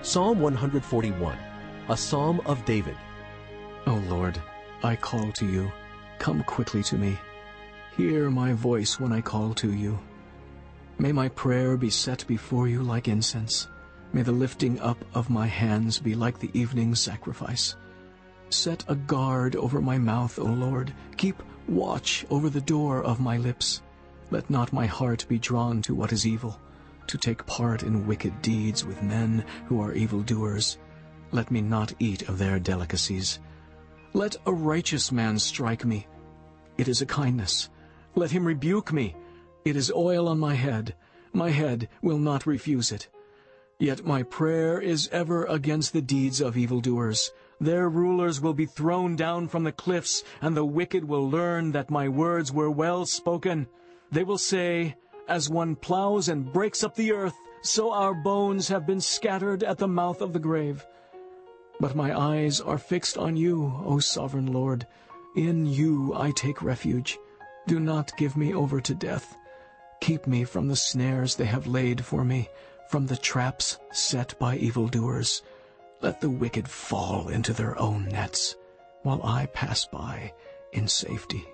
Psalm 141, a psalm of David. O Lord, I call to you. Come quickly to me. Hear my voice when I call to you. May my prayer be set before you like incense. May the lifting up of my hands be like the evening sacrifice. Set a guard over my mouth, O Lord. Keep watch over the door of my lips. Let not my heart be drawn to what is evil, to take part in wicked deeds with men who are evildoers. Let me not eat of their delicacies. Let a righteous man strike me. It is a kindness. Let him rebuke me. It is oil on my head. My head will not refuse it. Yet my prayer is ever against the deeds of evildoers. Their rulers will be thrown down from the cliffs, and the wicked will learn that my words were well spoken. They will say, As one plows and breaks up the earth, so our bones have been scattered at the mouth of the grave. But my eyes are fixed on you, O sovereign Lord. In you I take refuge. Do not give me over to death. Keep me from the snares they have laid for me from the traps set by evildoers. Let the wicked fall into their own nets, while I pass by in safety.